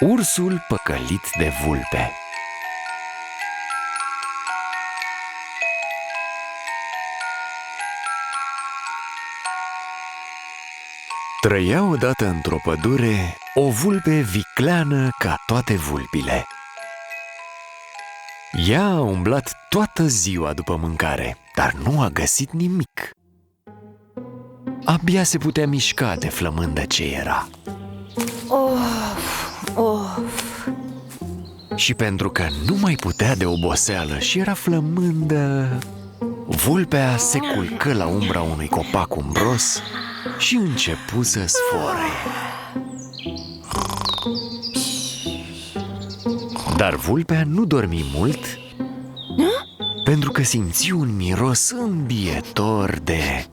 Ursul păcălit de vulpe Trăia odată într-o pădure o vulpe vicleană ca toate vulpile. Ea a umblat toată ziua după mâncare, dar nu a găsit nimic. Abia se putea mișca de flămândă ce era. Of, of, Și pentru că nu mai putea de oboseală și era flămândă, vulpea se culcă la umbra unui copac umbros și începu să sfore. Dar vulpea nu dormi mult pentru că simți un miros îmbietor de...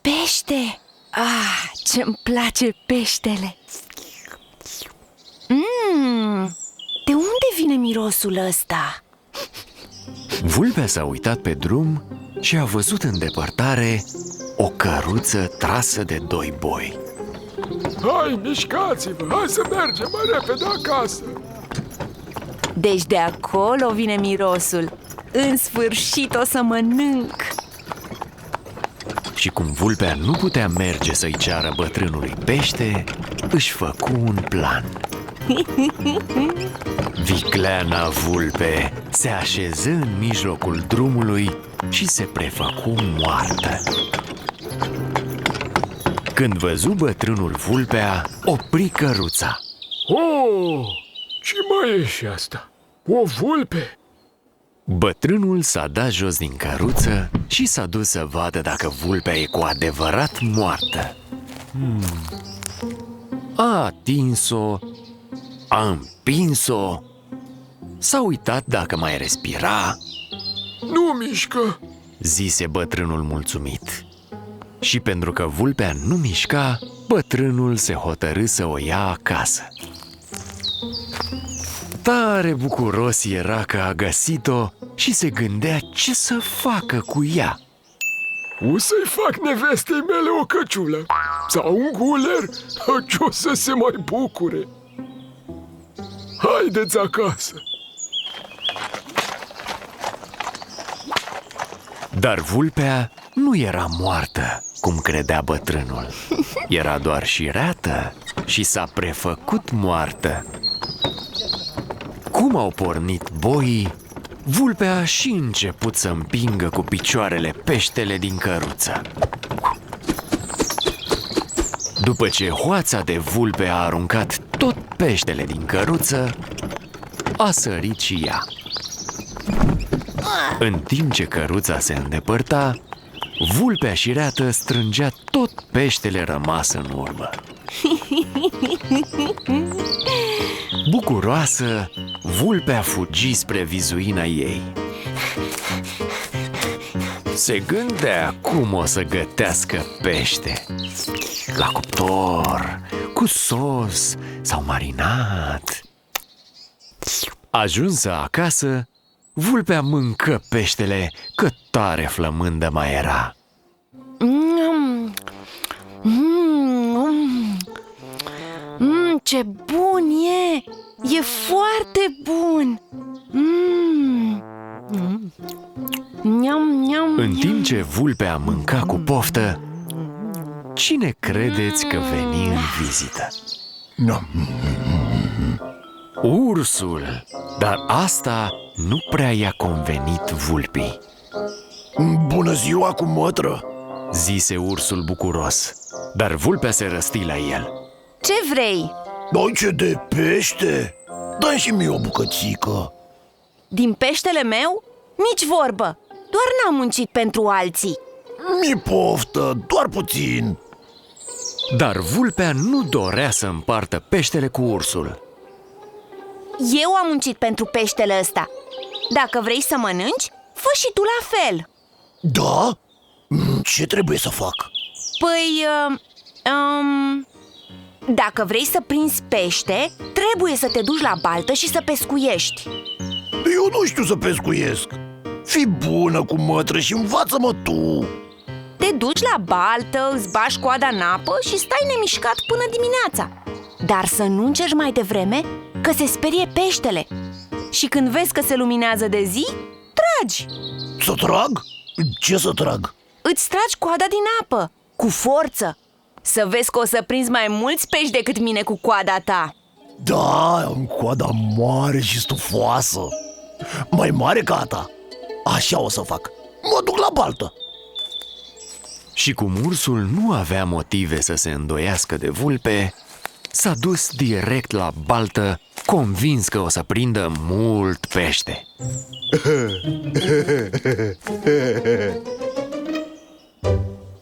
pește! Ah, ce-mi place peștele! Mmm, de unde vine mirosul ăsta? Vulpea s-a uitat pe drum și a văzut în depărtare o căruță trasă de doi boi. Hai, mișcați-vă! Hai să mergem mai repede acasă! Deci de acolo vine mirosul În sfârșit o să mănânc Și cum vulpea nu putea merge să-i ceară bătrânului pește, își făcu un plan. Vicleana vulpe se așeză în mijlocul drumului și se prefăcu moartă. Când văzu bătrânul vulpea, opri căruța. Oh, ce mai e și asta? O vulpe? Bătrânul s-a dat jos din căruță și s-a dus să vadă dacă vulpea e cu adevărat moartă. Hmm. A atins-o, a împins-o, s-a uitat dacă mai respira, Nu mișcă! zise bătrânul mulțumit. Și pentru că vulpea nu mișca, bătrânul se hotărâ să o ia acasă. Tare bucuros era că a găsit-o și se gândea ce să facă cu ea. O să-i fac nevestei mele o căciulă Sau un guler Ce o să se mai bucure Haideți acasă Dar vulpea nu era moartă, cum credea bătrânul. Era doar șireată și s-a prefăcut moartă. Cum au pornit boii, vulpea a și început să împingă cu picioarele peștele din căruță. După ce hoața de vulpe a aruncat tot peștele din căruță, a sărit și ea. În timp ce căruța se îndepărta, vulpea șireată strângea tot peștele rămas în urmă. Bucuroasă, vulpea fugi spre vizuina ei. Se gândea cum o să gătească pește. La cuptor, cu sos sau marinat. Ajunsă acasă, vulpea mâncă peștele, că tare flămândă mai era. mm, mm, mm, Ce bun e! E foarte bun! Mm, mm. Niam, niam, În niam. timp ce vulpea mânca cu poftă, cine credeți că veni în vizită? Ursul! Dar asta nu prea i-a convenit vulpii, Bună ziua cu mătră! zise ursul bucuros. Dar vulpea se răsti la el. Ce vrei? Dai ce de pește! dă și mie o bucățică! Din peștele meu? Nici vorbă! Doar n-am muncit pentru alții Mi poftă, doar puțin! Dar vulpea nu dorea să împartă peștele cu ursul. Eu am muncit pentru peștele ăsta Dacă vrei să mănânci, fă și tu la fel Da? Mm, Ce trebuie să fac? Păi, uh, um, dacă vrei să prinzi pește, trebuie să te duci la baltă și să pescuiești Eu nu știu să pescuiesc! Fii bună cu mătră și învață-mă tu! Te duci la baltă, îți bași coada în apă și stai nemișcat până dimineața. Dar să nu încerci mai devreme, că se sperie peștele. Și când vezi că se luminează de zi, tragi. Să trag? Ce să trag? Îți tragi coada din apă, cu forță. Să vezi că o să prinzi mai mulți pești decât mine cu coada ta. Da, am coada mare și stufoasă. Mai mare ca a ta. Așa o să fac. Mă duc la baltă Și cum ursul nu avea motive să se îndoiască de vulpe, s-a dus direct la baltă, convins că o să prindă mult pește.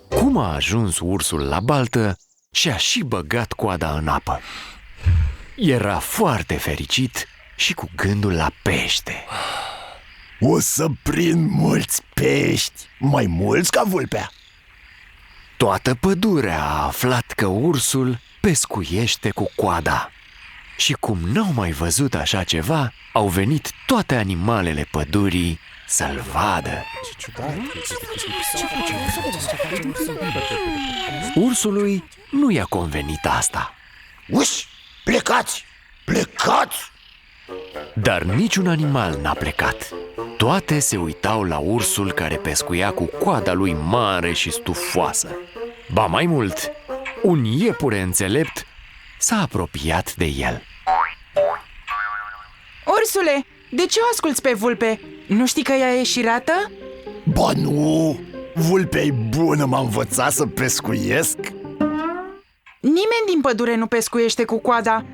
Cum a ajuns ursul la baltă, și-a și băgat coada în apă. Era foarte fericit și cu gândul la pește. O să prind mulți pești Mai mulți ca vulpea Toată pădurea a aflat că ursul pescuiește cu coada. Și cum n-au mai văzut așa ceva, au venit toate animalele pădurii să-l vadă. Ursului nu i-a convenit asta, Uși, plecați! Plecați! Dar niciun animal n-a plecat. Toate se uitau la ursul care pescuia cu coada lui mare și stufoasă. Ba mai mult, un iepure înțelept s-a apropiat de el. Ursule, de ce o asculți pe vulpe? Nu știi că ea e șirată? Ba nu! Vulpea-i bună m-a învățat să pescuiesc Nimeni din pădure nu pescuiește cu coada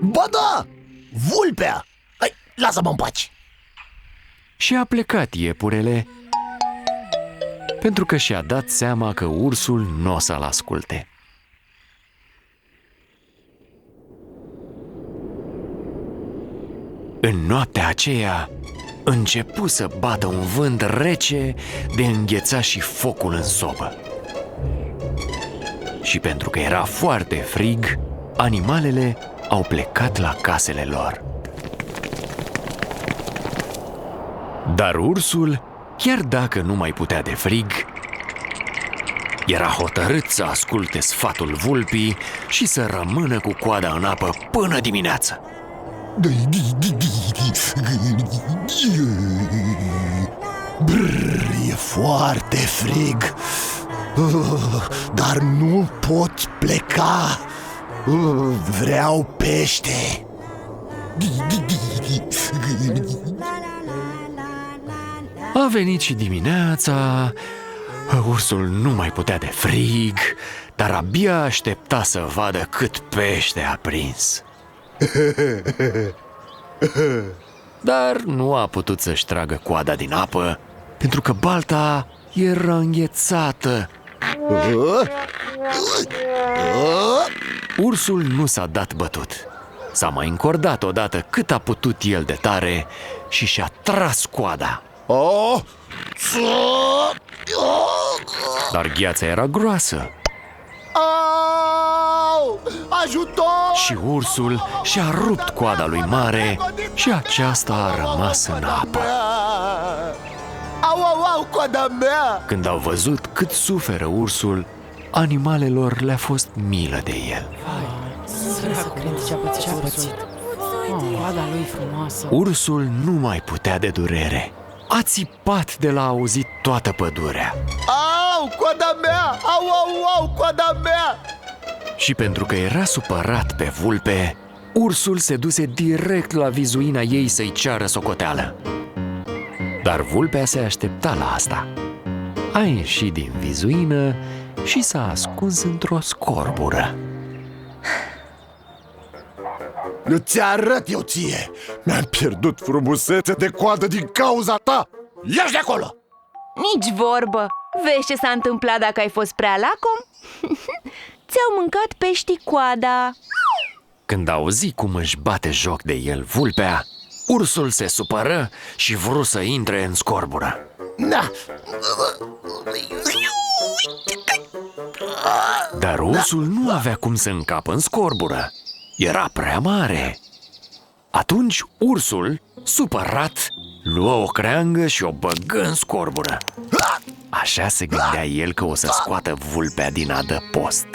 Ba da! Vulpea! Hai, lasă-mă în pace Și a plecat iepurele pentru că și-a dat seama că ursul nu o să-l asculte. În noaptea aceea începu să bată un vânt rece de îngheța și focul în sobă. Și pentru că era foarte frig, animalele au plecat la casele lor. Dar ursul, chiar dacă nu mai putea de frig, era hotărât să asculte sfatul vulpii și să rămână cu coada în apă până dimineață. Brrr, e foarte frig Uh, Dar nu pot pleca Uh, Vreau pește. A venit și dimineața, ursul nu mai putea de frig, dar abia aștepta să vadă cât pește a prins. Dar nu a putut să-și tragă coada din apă, pentru că balta era înghețată. Ursul nu s-a dat bătut. S-a mai încordat odată cât a putut el de tare și și-a tras coada. Oh! Ță- Oh! Dar gheața era groasă Au! Ajutor! și ursul și-a rupt coada lui mare și aceasta a rămas în apă. Au, au, au, coada mea! Când au văzut cât suferă ursul, animalelor le-a fost milă de el. Ce-a pățit? Oh, coada lui frumoasă. Ursul nu mai putea de durere. A țipat de la auzit toată pădurea. Au, coada mea! Au, au, au, coada mea! Și pentru că era supărat pe vulpe, ursul se duse direct la vizuina ei să-i ceară socoteală. Dar vulpea se aștepta la asta. A ieșit din vizuină și s-a ascuns într-o scorbură. Nu ți arăt eu ție! Mi-am pierdut frumusețe de coadă din cauza ta! Ieși de acolo! Nici vorbă Vezi ce s-a întâmplat dacă ai fost prea lacom? Ți-au mâncat peștii coada Când auzi cum își bate joc de el vulpea, ursul se supără și vru să intre în scorbură. Na! Dar ursul nu avea cum să încapă în scorbură. Era prea mare. Atunci ursul, supărat, luă o creangă și o băgă în scorbură. Așa se gândea el că o să scoată vulpea din adăpost.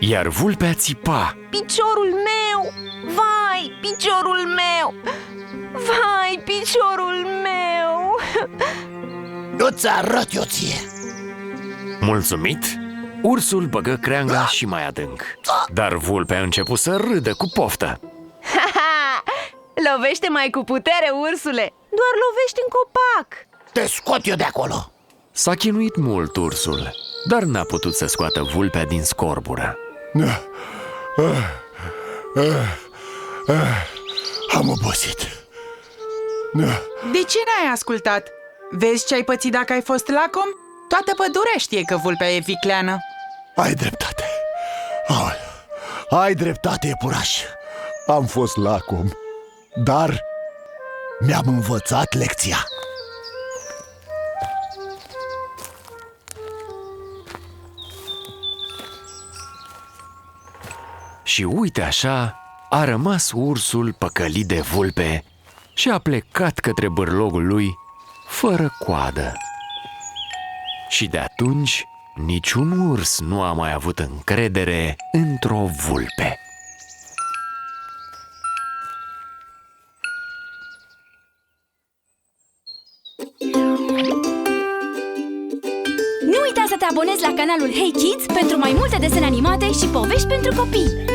Iar vulpea țipa Piciorul meu! Vai, Vai, piciorul meu! Vai, piciorul meu! Nu-ți arăt eu ție Mulțumit, ursul băgă creanga și mai adânc Dar vulpea a început să râdă cu poftă Haha! Lovește mai cu putere, ursule! Doar lovești în copac! Te scot eu de acolo S-a chinuit mult ursul, dar n-a putut să scoată vulpea din scorbură Am obosit De ce n-ai ascultat? Vezi ce ai pățit dacă ai fost lacom? Toată pădurea știe că vulpea e vicleană Ai dreptate Aoleu. Ai dreptate, iepuraș Am fost lacom Dar mi-am învățat lecția Și uite așa, a rămas ursul păcălit de vulpe și a plecat către bârlogul lui fără coadă. Și de atunci, niciun urs nu a mai avut încredere într-o vulpe. Nu uita să te abonezi la canalul Hey Kids pentru mai multe desene animate și povești pentru copii!